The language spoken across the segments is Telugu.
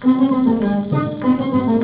ప్రేమ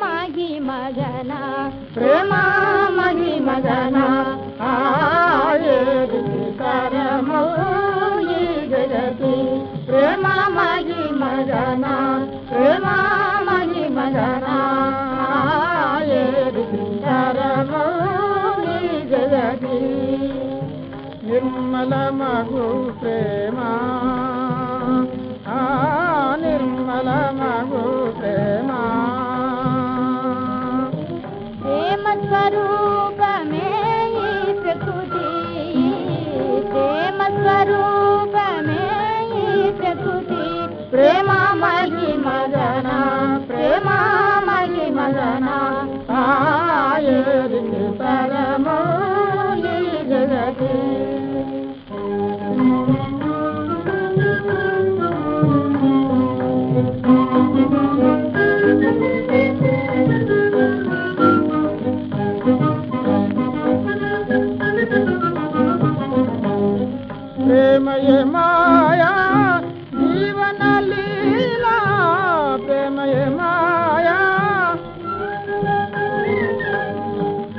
మగి మగన ప్రేమ మగి మగన ఆయేది తరము ఈ జగతి ప్రేమ మగి మగన నిర్మల మగు ప్రేమ. నిర్మల మగు ప్రేమ. ప్రేమ స్వరూపమే ఈ ప్రకృతి. ప్రేమ స్వరూపమే ఈ ప్రకృతి. ప్రేమ మగి మదన ప్రేమ మగి మదనా ప్రేమయే మాయా జీవన లీలా ప్రేమయే మాయా.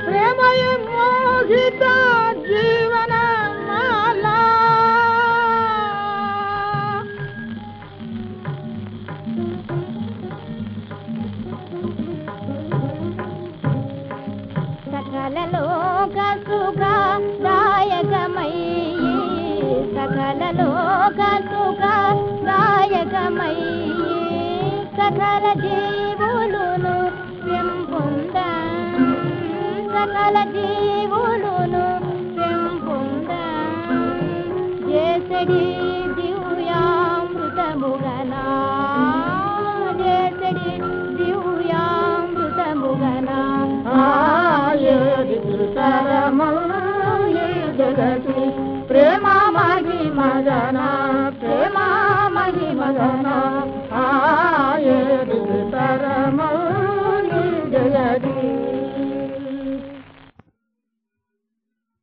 ప్రేమయే మోహిత జీవన మాలా. సకలలో కసుగా సకల లోక సుఖ సకల జీవులును పెంపొంద. సకల జీవులును పెంపొంద. చేసడి దివ్యామృతముగనా చేసడి దివ్యామృతముగనా ఆయేది తరము? ಭಜನಾ